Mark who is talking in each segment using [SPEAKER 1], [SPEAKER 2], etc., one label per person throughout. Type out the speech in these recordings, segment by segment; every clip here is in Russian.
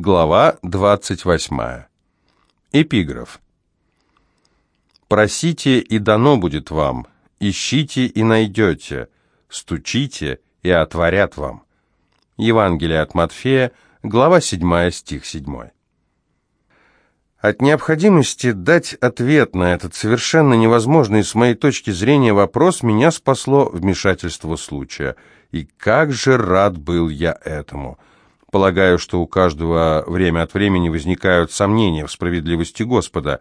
[SPEAKER 1] Глава 28. Эпиграф. «Просите, и дано будет вам, ищите, и найдете, стучите, и отворят вам». Евангелие от Матфея, глава 7, стих 7. От необходимости дать ответ на этот совершенно невозможный с моей точки зрения вопрос меня спасло вмешательство случая. И как же рад был я этому! Полагаю, что у каждого время от времени возникают сомнения в справедливости Господа.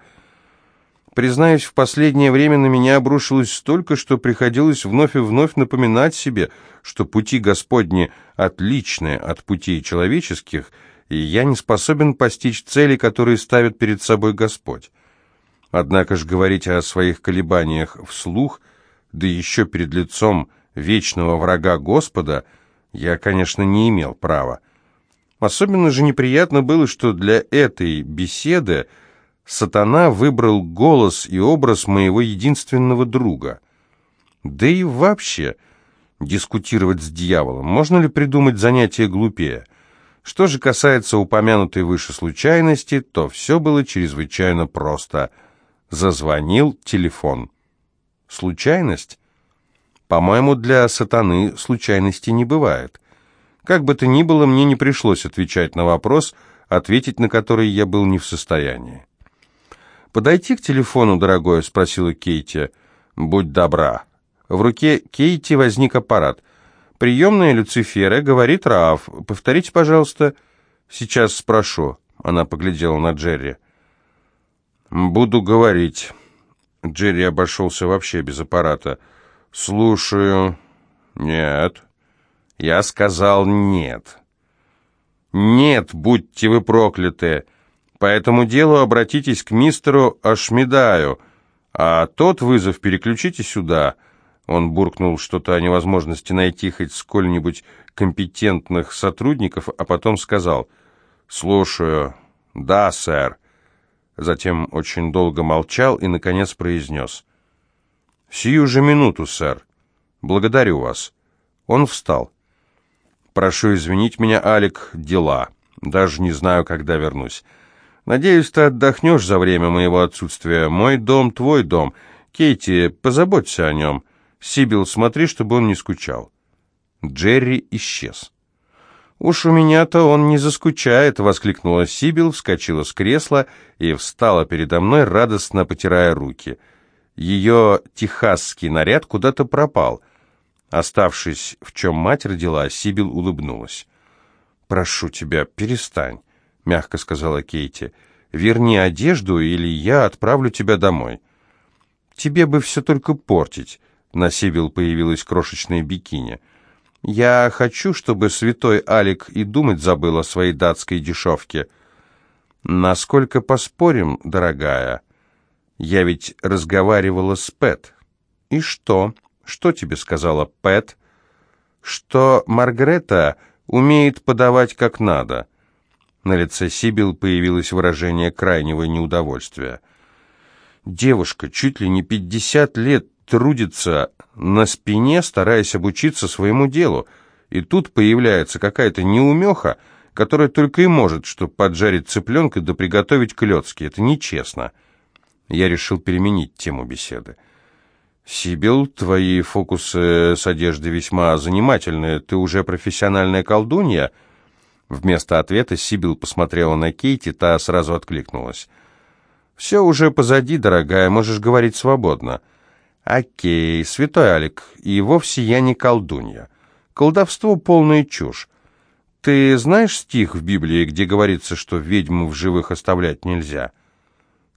[SPEAKER 1] Признаюсь, в последнее время на меня обрушилось столько, что приходилось вновь и вновь напоминать себе, что пути Господни отличны от путей человеческих – и я не способен постичь цели, которые ставит перед собой Господь. Однако ж говорить о своих колебаниях вслух, да еще перед лицом вечного врага Господа, я, конечно, не имел права. Особенно же неприятно было, что для этой беседы сатана выбрал голос и образ моего единственного друга. Да и вообще, дискутировать с дьяволом, можно ли придумать занятие глупее – что же касается упомянутой выше случайности, то все было чрезвычайно просто. Зазвонил телефон. Случайность? По-моему, для сатаны случайности не бывает. Как бы то ни было, мне не пришлось отвечать на вопрос, ответить на который я был не в состоянии. «Подойти к телефону, дорогой?» — спросила Кейти. «Будь добра». В руке Кейти возник аппарат. «Приемная Люцифера, говорит Раав. Повторите, пожалуйста». «Сейчас спрошу». Она поглядела на Джерри. «Буду говорить». Джерри обошелся вообще без аппарата. «Слушаю». «Нет». «Я сказал нет». «Нет, будьте вы прокляты. По этому делу обратитесь к мистеру Ашмедаю, а тот вызов переключите сюда». Он буркнул что-то о невозможности найти хоть сколь-нибудь компетентных сотрудников, а потом сказал «Слушаю». «Да, сэр». Затем очень долго молчал и, наконец, произнес «Сию же минуту, сэр. Благодарю вас». Он встал. «Прошу извинить меня, Алик, дела. Даже не знаю, когда вернусь. Надеюсь, ты отдохнешь за время моего отсутствия. Мой дом — твой дом. Кейти, позаботься о нем». Сибил, смотри, чтобы он не скучал». Джерри исчез. «Уж у меня-то он не заскучает!» — воскликнула Сибил, вскочила с кресла и встала передо мной, радостно потирая руки. Ее техасский наряд куда-то пропал. Оставшись, в чем мать родила, Сибил улыбнулась. «Прошу тебя, перестань», — мягко сказала Кейти. «Верни одежду, или я отправлю тебя домой». «Тебе бы все только портить. На Сибил появилась крошечная бикини. «Я хочу, чтобы святой Алик и думать забыл о своей датской дешевке». «Насколько поспорим, дорогая? Я ведь разговаривала с Пэт». «И что? Что тебе сказала Пэт?» «Что Маргарета умеет подавать как надо». На лице Сибил появилось выражение крайнего неудовольствия. Девушка чуть ли не пятьдесят лет трудится на спине, стараясь обучиться своему делу, и тут появляется какая-то неумеха, которая только и может, что поджарить цыпленка да приготовить клетки. Это нечестно. Я решил переменить тему беседы. «Сибил, твои фокусы с одеждой весьма занимательные. Ты уже профессиональная колдунья?» Вместо ответа Сибил посмотрела на Кейти, та сразу откликнулась. «Все уже позади, дорогая, можешь говорить свободно». «Окей, святой Алик, и вовсе я не колдунья. Колдовство — полная чушь. Ты знаешь стих в Библии, где говорится, что ведьму в живых оставлять нельзя?»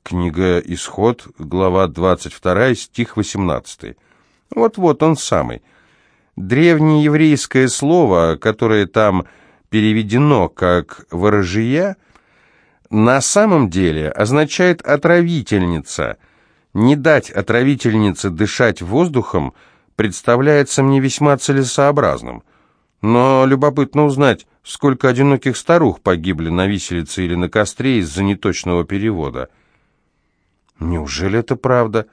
[SPEAKER 1] Книга «Исход», глава 22, стих 18. Вот-вот он самый. Древнееврейское слово, которое там переведено как «ворожия», на самом деле означает «отравительница», не дать отравительнице дышать воздухом представляется мне весьма целесообразным. Но любопытно узнать, сколько одиноких старух погибли на виселице или на костре из-за неточного перевода. Неужели это правда?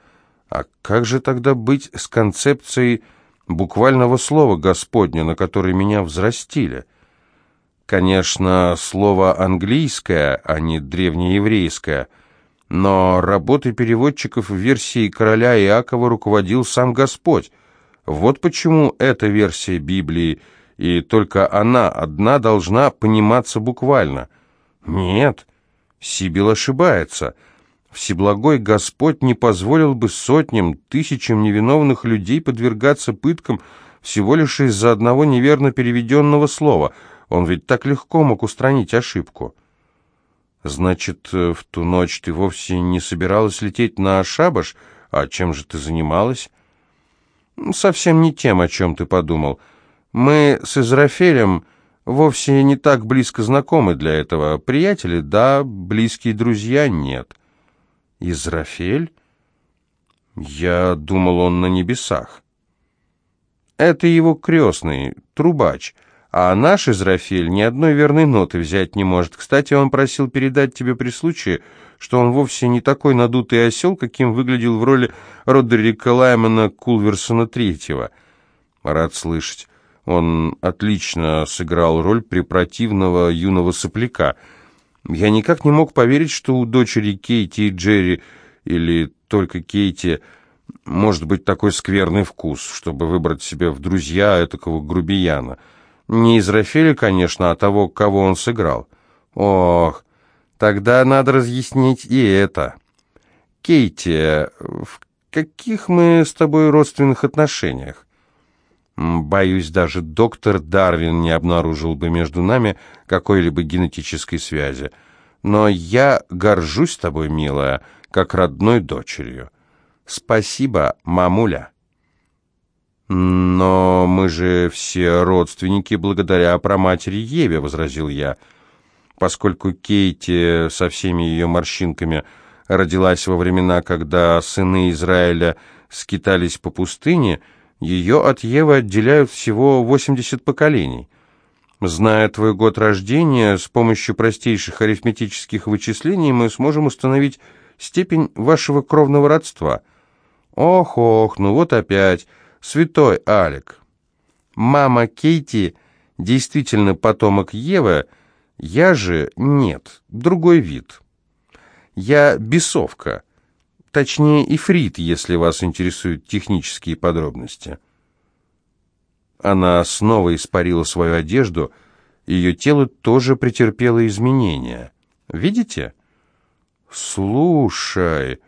[SPEAKER 1] А как же тогда быть с концепцией буквального слова Господня, на которой меня взрастили? Конечно, слово английское, а не древнееврейское, но работой переводчиков в версии короля Иакова руководил сам Господь. Вот почему эта версия Библии, и только она одна должна пониматься буквально. Нет, Сибил ошибается. Всеблагой Господь не позволил бы сотням, тысячам невиновных людей подвергаться пыткам всего лишь из-за одного неверно переведенного слова. Он ведь так легко мог устранить ошибку. Значит, в ту ночь ты вовсе не собиралась лететь на шабаш? А чем же ты занималась? Совсем не тем, о чем ты подумал. Мы с Израфелем вовсе не так близко знакомы для этого. Приятели, да, близкие друзья, нет. Израфель? Я думал, он на небесах. Это его крестный, трубач. А наш Израфель ни одной верной ноты взять не может. Кстати, он просил передать тебе при случае, что он вовсе не такой надутый осел, каким выглядел в роли Родерика Лаймана Кулверсона Третьего. Рад слышать. Он отлично сыграл роль препротивного юного сопляка. Я никак не мог поверить, что у дочери Кейти и Джерри, или только Кейти, может быть такой скверный вкус, чтобы выбрать себе в друзья этакого грубияна. Не из Рафеля, конечно, а того, кого он сыграл. Ох, тогда надо разъяснить и это. Кейти, в каких мы с тобой родственных отношениях? Боюсь, даже доктор Дарвин не обнаружил бы между нами какой-либо генетической связи. Но я горжусь тобой, милая, как родной дочерью. Спасибо, мамуля. Но мы же все родственники благодаря праматери Еве, возразил я. Поскольку Кейти со всеми ее морщинками родилась во времена, когда сыны Израиля скитались по пустыне, ее от Евы отделяют всего 80 поколений. Зная твой год рождения, с помощью простейших арифметических вычислений мы сможем установить степень вашего кровного родства. Ох-ох, ну вот опять, святой Алик. Мама Кейти действительно потомок Евы, я же нет, другой вид. Я бесовка. Точнее, ифрит, если вас интересуют технические подробности. Она снова испарила свою одежду, ее тело тоже претерпело изменения. Видите? Слушай,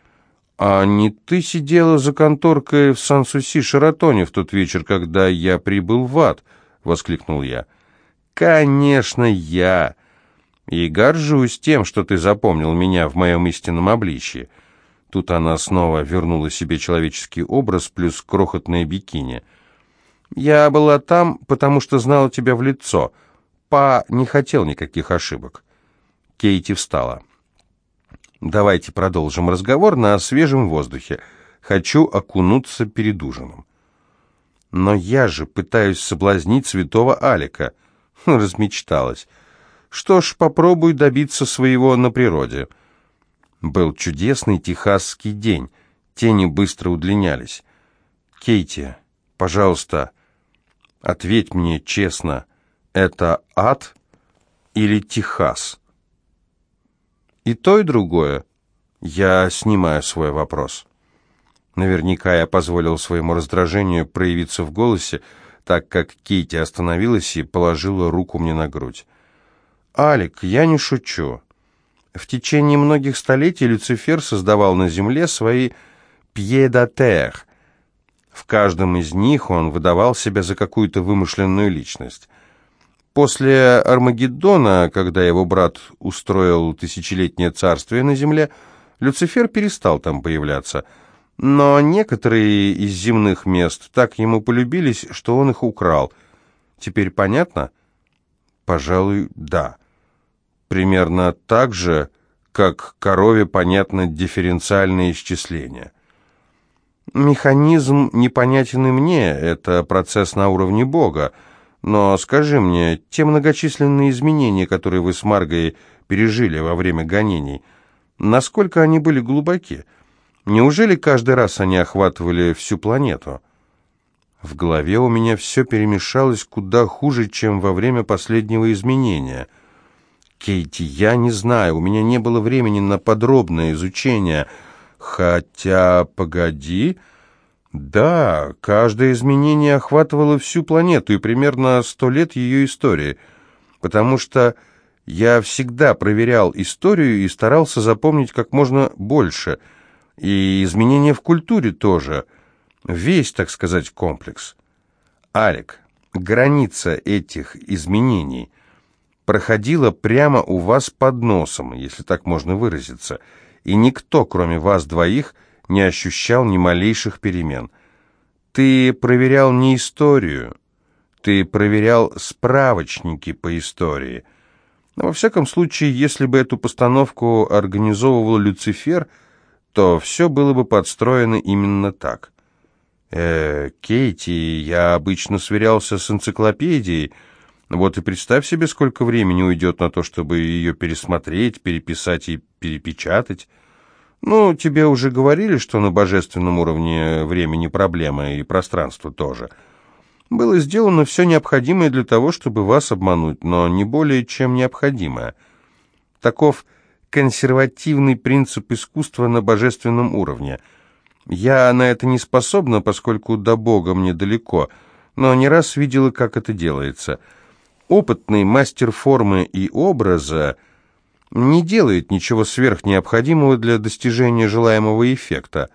[SPEAKER 1] а не ты сидела за конторкой в Сан-Суси Шаратоне в тот вечер, когда я прибыл в ад? Воскликнул я. Конечно, я. И горжусь тем, что ты запомнил меня в моем истинном обличье. Тут она снова вернула себе человеческий образ плюс крохотное бикини. «Я была там, потому что знала тебя в лицо. Па не хотел никаких ошибок». Кейти встала. «Давайте продолжим разговор на свежем воздухе. Хочу окунуться перед ужином». «Но я же пытаюсь соблазнить святого Алика». Размечталась. «Что ж, попробуй добиться своего на природе». Был чудесный техасский день. Тени быстро удлинялись. «Кейти, пожалуйста, ответь мне честно, это ад или Техас?» «И то, и другое. Я снимаю свой вопрос». Наверняка я позволил своему раздражению проявиться в голосе, так как Кейти остановилась и положила руку мне на грудь. «Алик, я не шучу. В течение многих столетий Люцифер создавал на земле свои пьедатер. В каждом из них он выдавал себя за какую-то вымышленную личность. После Армагеддона, когда его брат устроил тысячелетнее царствие на земле, Люцифер перестал там появляться. Но некоторые из земных мест так ему полюбились, что он их украл. Теперь понятно? Пожалуй, да примерно так же, как корове понятно дифференциальное исчисление. Механизм непонятен и мне, это процесс на уровне Бога, но скажи мне, те многочисленные изменения, которые вы с Маргой пережили во время гонений, насколько они были глубоки? Неужели каждый раз они охватывали всю планету? В голове у меня все перемешалось куда хуже, чем во время последнего изменения. Кейти, я не знаю, у меня не было времени на подробное изучение. Хотя, погоди... Да, каждое изменение охватывало всю планету и примерно сто лет ее истории, потому что я всегда проверял историю и старался запомнить как можно больше, и изменения в культуре тоже – Весь, так сказать, комплекс. Алик, граница этих изменений проходила прямо у вас под носом, если так можно выразиться, и никто, кроме вас двоих, не ощущал ни малейших перемен. Ты проверял не историю, ты проверял справочники по истории. Но во всяком случае, если бы эту постановку организовывал Люцифер, то все было бы подстроено именно так. «Э, Кейти, я обычно сверялся с энциклопедией. Вот и представь себе, сколько времени уйдет на то, чтобы ее пересмотреть, переписать и перепечатать. Ну, тебе уже говорили, что на божественном уровне времени проблема и пространство тоже. Было сделано все необходимое для того, чтобы вас обмануть, но не более чем необходимое. Таков консервативный принцип искусства на божественном уровне — я на это не способна, поскольку до Бога мне далеко, но не раз видела, как это делается. Опытный мастер формы и образа не делает ничего сверхнеобходимого для достижения желаемого эффекта.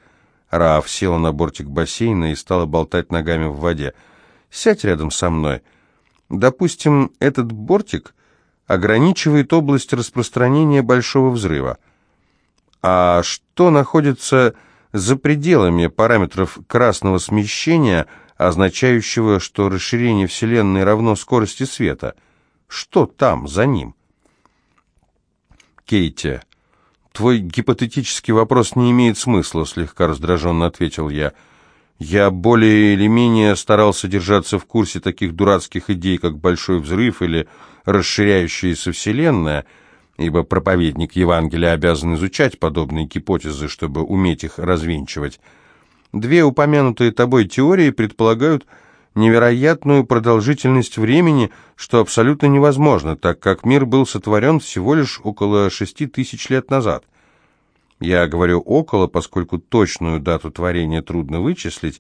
[SPEAKER 1] Раф села на бортик бассейна и стала болтать ногами в воде. «Сядь рядом со мной. Допустим, этот бортик ограничивает область распространения большого взрыва. А что находится за пределами параметров красного смещения, означающего, что расширение Вселенной равно скорости света. Что там, за ним? Кейти, твой гипотетический вопрос не имеет смысла, слегка раздраженно ответил я. Я более или менее старался держаться в курсе таких дурацких идей, как большой взрыв или расширяющаяся Вселенная — ибо проповедник Евангелия обязан изучать подобные гипотезы, чтобы уметь их развенчивать. Две упомянутые тобой теории предполагают невероятную продолжительность времени, что абсолютно невозможно, так как мир был сотворен всего лишь около шести тысяч лет назад. Я говорю «около», поскольку точную дату творения трудно вычислить,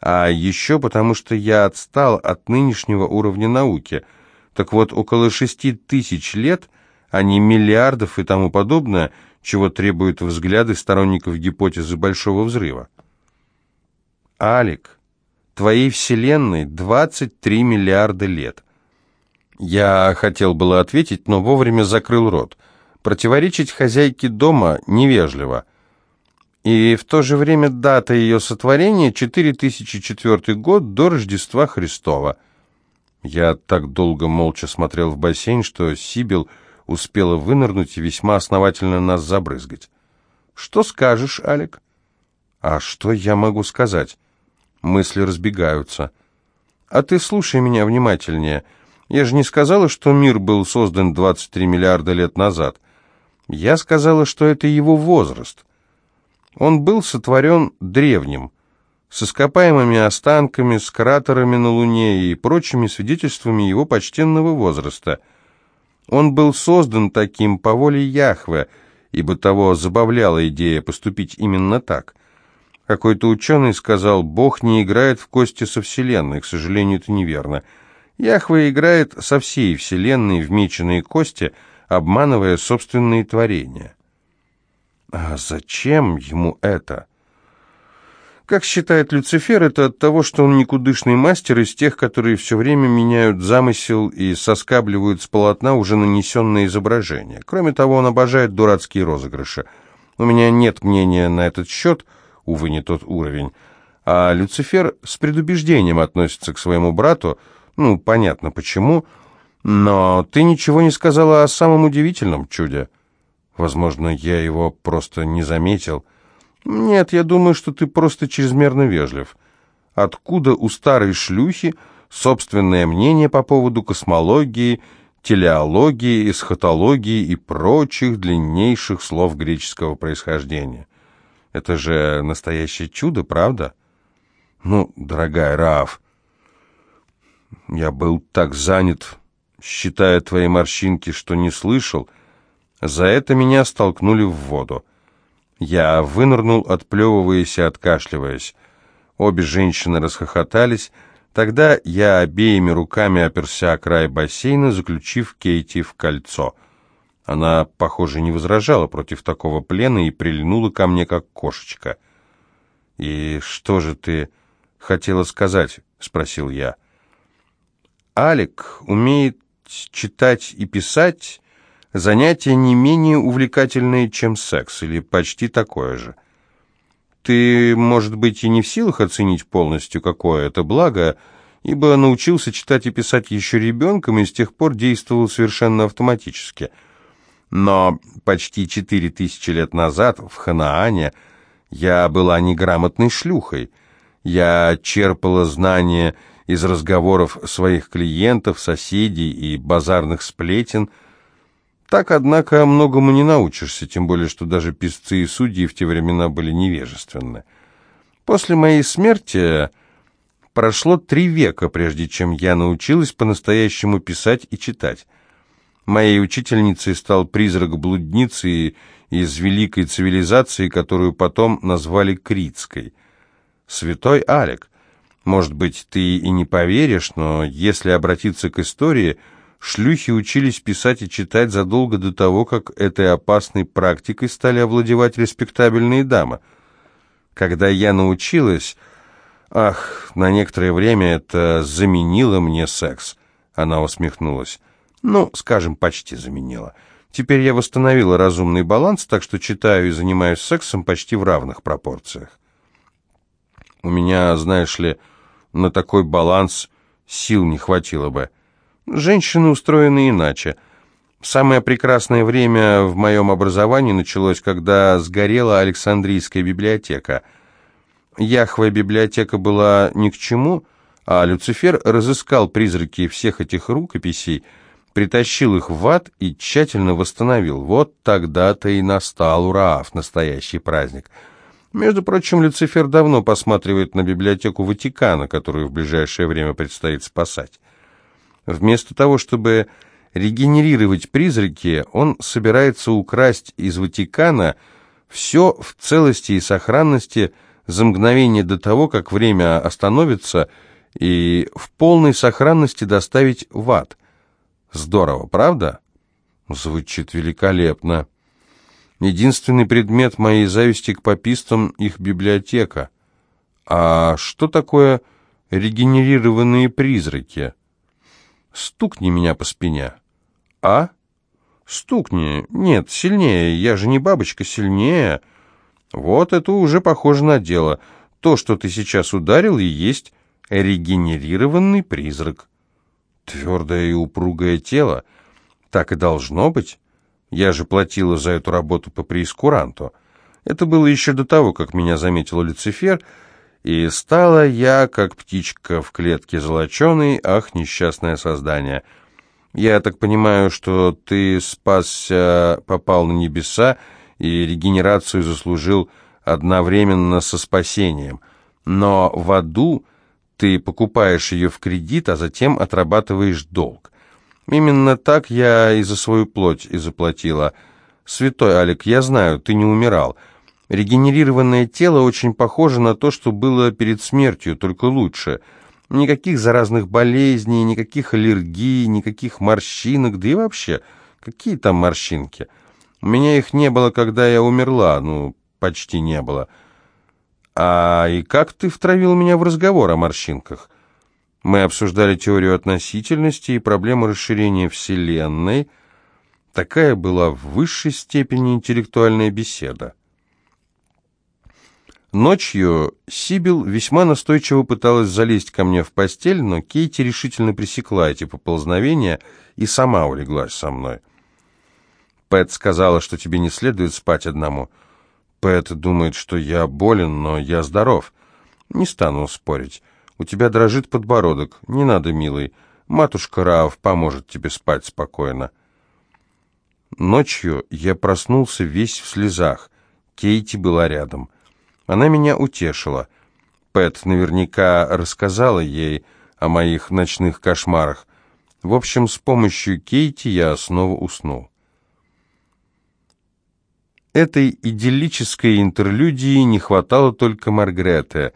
[SPEAKER 1] а еще потому, что я отстал от нынешнего уровня науки. Так вот, около шести тысяч лет – а не миллиардов и тому подобное, чего требуют взгляды сторонников гипотезы Большого Взрыва. Алик, твоей вселенной 23 миллиарда лет. Я хотел было ответить, но вовремя закрыл рот. Противоречить хозяйке дома невежливо. И в то же время дата ее сотворения 4004 год до Рождества Христова. Я так долго молча смотрел в бассейн, что Сибил успела вынырнуть и весьма основательно нас забрызгать. «Что скажешь, Алик?» «А что я могу сказать?» Мысли разбегаются. «А ты слушай меня внимательнее. Я же не сказала, что мир был создан 23 миллиарда лет назад. Я сказала, что это его возраст. Он был сотворен древним, с ископаемыми останками, с кратерами на Луне и прочими свидетельствами его почтенного возраста — он был создан таким по воле Яхве, ибо того забавляла идея поступить именно так. Какой-то ученый сказал, Бог не играет в кости со Вселенной, к сожалению, это неверно. Яхве играет со всей Вселенной в меченые кости, обманывая собственные творения. А зачем ему это? Как считает Люцифер, это от того, что он никудышный мастер из тех, которые все время меняют замысел и соскабливают с полотна уже нанесенное изображение. Кроме того, он обожает дурацкие розыгрыши. У меня нет мнения на этот счет, увы, не тот уровень. А Люцифер с предубеждением относится к своему брату, ну, понятно почему, но ты ничего не сказала о самом удивительном чуде. Возможно, я его просто не заметил. «Нет, я думаю, что ты просто чрезмерно вежлив. Откуда у старой шлюхи собственное мнение по поводу космологии, телеологии, эсхатологии и прочих длиннейших слов греческого происхождения? Это же настоящее чудо, правда?» Ну, дорогая Раф, я был так занят, считая твои морщинки, что не слышал. За это меня столкнули в воду. Я вынырнул, отплевываясь и откашливаясь. Обе женщины расхохотались. Тогда я обеими руками оперся о край бассейна, заключив Кейти в кольцо. Она, похоже, не возражала против такого плена и прильнула ко мне, как кошечка. «И что же ты хотела сказать?» — спросил я. «Алик умеет читать и писать занятие не менее увлекательное, чем секс, или почти такое же. Ты, может быть, и не в силах оценить полностью, какое это благо, ибо научился читать и писать еще ребенком и с тех пор действовал совершенно автоматически. Но почти четыре тысячи лет назад в Ханаане я была неграмотной шлюхой. Я черпала знания из разговоров своих клиентов, соседей и базарных сплетен – так, однако, многому не научишься, тем более, что даже писцы и судьи в те времена были невежественны. После моей смерти прошло три века, прежде чем я научилась по-настоящему писать и читать. Моей учительницей стал призрак блудницы из великой цивилизации, которую потом назвали Критской. Святой Алек. Может быть, ты и не поверишь, но если обратиться к истории – Шлюхи учились писать и читать задолго до того, как этой опасной практикой стали овладевать респектабельные дамы. Когда я научилась... Ах, на некоторое время это заменило мне секс. Она усмехнулась. Ну, скажем, почти заменила. Теперь я восстановила разумный баланс, так что читаю и занимаюсь сексом почти в равных пропорциях. У меня, знаешь ли, на такой баланс сил не хватило бы. Женщины устроены иначе. Самое прекрасное время в моем образовании началось, когда сгорела Александрийская библиотека. Яхвая библиотека была ни к чему, а Люцифер разыскал призраки всех этих рукописей, притащил их в ад и тщательно восстановил. Вот тогда-то и настал Ураав, настоящий праздник. Между прочим, Люцифер давно посматривает на библиотеку Ватикана, которую в ближайшее время предстоит спасать. Вместо того, чтобы регенерировать призраки, он собирается украсть из Ватикана все в целости и сохранности за мгновение до того, как время остановится, и в полной сохранности доставить в ад. Здорово, правда? Звучит великолепно. Единственный предмет моей зависти к попистам — их библиотека. А что такое регенерированные призраки? Стукни меня по спине. А? Стукни. Нет, сильнее. Я же не бабочка, сильнее. Вот это уже похоже на дело. То, что ты сейчас ударил, и есть регенерированный призрак. Твердое и упругое тело. Так и должно быть. Я же платила за эту работу по преискуранту. Это было еще до того, как меня заметил Люцифер, и стала я, как птичка в клетке золоченой, ах, несчастное создание. Я так понимаю, что ты спасся, попал на небеса и регенерацию заслужил одновременно со спасением. Но в аду ты покупаешь ее в кредит, а затем отрабатываешь долг. Именно так я и за свою плоть и заплатила. Святой Алик, я знаю, ты не умирал. Регенерированное тело очень похоже на то, что было перед смертью, только лучше. Никаких заразных болезней, никаких аллергий, никаких морщинок, да и вообще, какие там морщинки? У меня их не было, когда я умерла, ну, почти не было. А и как ты втравил меня в разговор о морщинках? Мы обсуждали теорию относительности и проблему расширения Вселенной. Такая была в высшей степени интеллектуальная беседа. Ночью Сибил весьма настойчиво пыталась залезть ко мне в постель, но Кейти решительно пресекла эти поползновения и сама улеглась со мной. Пэт сказала, что тебе не следует спать одному. Пэт думает, что я болен, но я здоров. Не стану спорить. У тебя дрожит подбородок. Не надо, милый. Матушка Раав поможет тебе спать спокойно. Ночью я проснулся весь в слезах. Кейти была рядом. Она меня утешила. Пэт наверняка рассказала ей о моих ночных кошмарах. В общем, с помощью Кейти я снова уснул. Этой идиллической интерлюдии не хватало только Маргреты.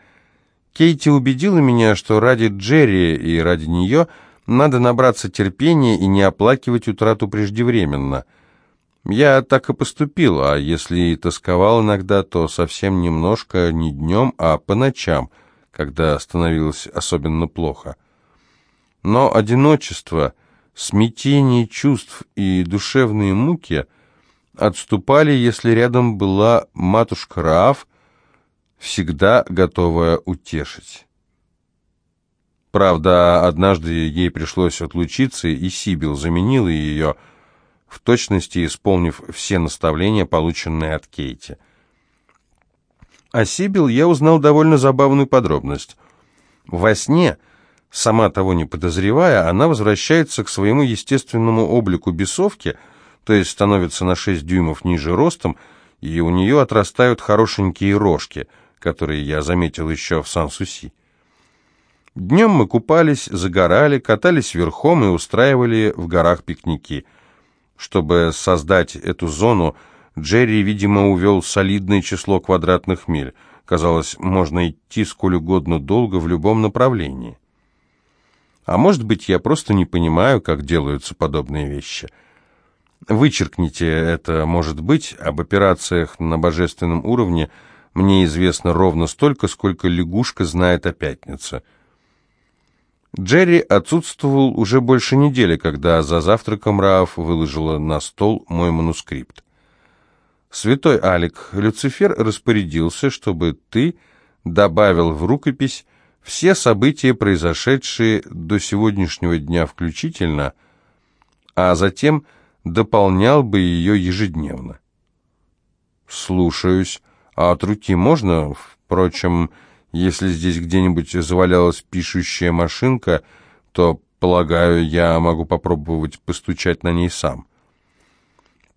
[SPEAKER 1] Кейти убедила меня, что ради Джерри и ради нее надо набраться терпения и не оплакивать утрату преждевременно. Я так и поступил, а если и тосковал иногда, то совсем немножко, не днем, а по ночам, когда становилось особенно плохо. Но одиночество, смятение чувств и душевные муки — отступали, если рядом была матушка Раав, всегда готовая утешить. Правда, однажды ей пришлось отлучиться, и Сибил заменила ее, в точности исполнив все наставления, полученные от Кейти. О Сибил я узнал довольно забавную подробность. Во сне, сама того не подозревая, она возвращается к своему естественному облику бесовки – то есть становится на 6 дюймов ниже ростом, и у нее отрастают хорошенькие рожки, которые я заметил еще в Сан-Суси. Днем мы купались, загорали, катались верхом и устраивали в горах пикники. Чтобы создать эту зону, Джерри, видимо, увел солидное число квадратных миль. Казалось, можно идти сколь угодно долго в любом направлении. А может быть, я просто не понимаю, как делаются подобные вещи – Вычеркните это, может быть, об операциях на божественном уровне мне известно ровно столько, сколько лягушка знает о пятнице. Джерри отсутствовал уже больше недели, когда за завтраком Раав выложила на стол мой манускрипт. «Святой Алик, Люцифер распорядился, чтобы ты добавил в рукопись все события, произошедшие до сегодняшнего дня включительно, а затем – дополнял бы ее ежедневно. «Слушаюсь. А от руки можно? Впрочем, если здесь где-нибудь завалялась пишущая машинка, то, полагаю, я могу попробовать постучать на ней сам».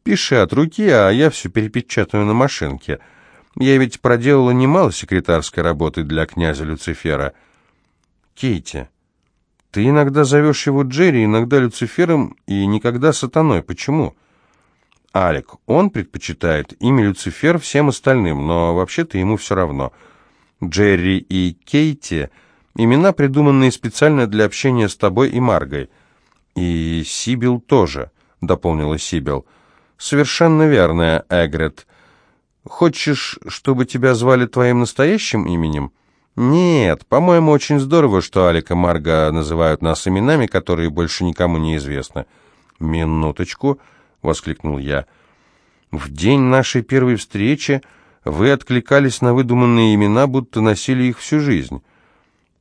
[SPEAKER 1] «Пиши от руки, а я все перепечатаю на машинке. Я ведь проделала немало секретарской работы для князя Люцифера». «Кейти, ты иногда зовешь его Джерри, иногда Люцифером и никогда сатаной. Почему? Алик, он предпочитает имя Люцифер всем остальным, но вообще-то ему все равно. Джерри и Кейти — имена, придуманные специально для общения с тобой и Маргой. И Сибил тоже, — дополнила Сибил. Совершенно верно, Эгрет. Хочешь, чтобы тебя звали твоим настоящим именем? — «Нет, по-моему, очень здорово, что Алик и Марга называют нас именами, которые больше никому не известны». «Минуточку», — воскликнул я. «В день нашей первой встречи вы откликались на выдуманные имена, будто носили их всю жизнь».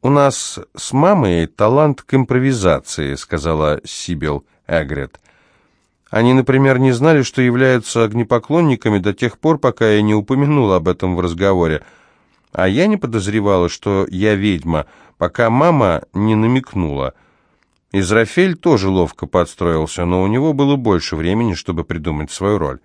[SPEAKER 1] «У нас с мамой талант к импровизации», — сказала Сибил Эгрет. «Они, например, не знали, что являются огнепоклонниками до тех пор, пока я не упомянул об этом в разговоре». А я не подозревала, что я ведьма, пока мама не намекнула. Израфель тоже ловко подстроился, но у него было больше времени, чтобы придумать свою роль.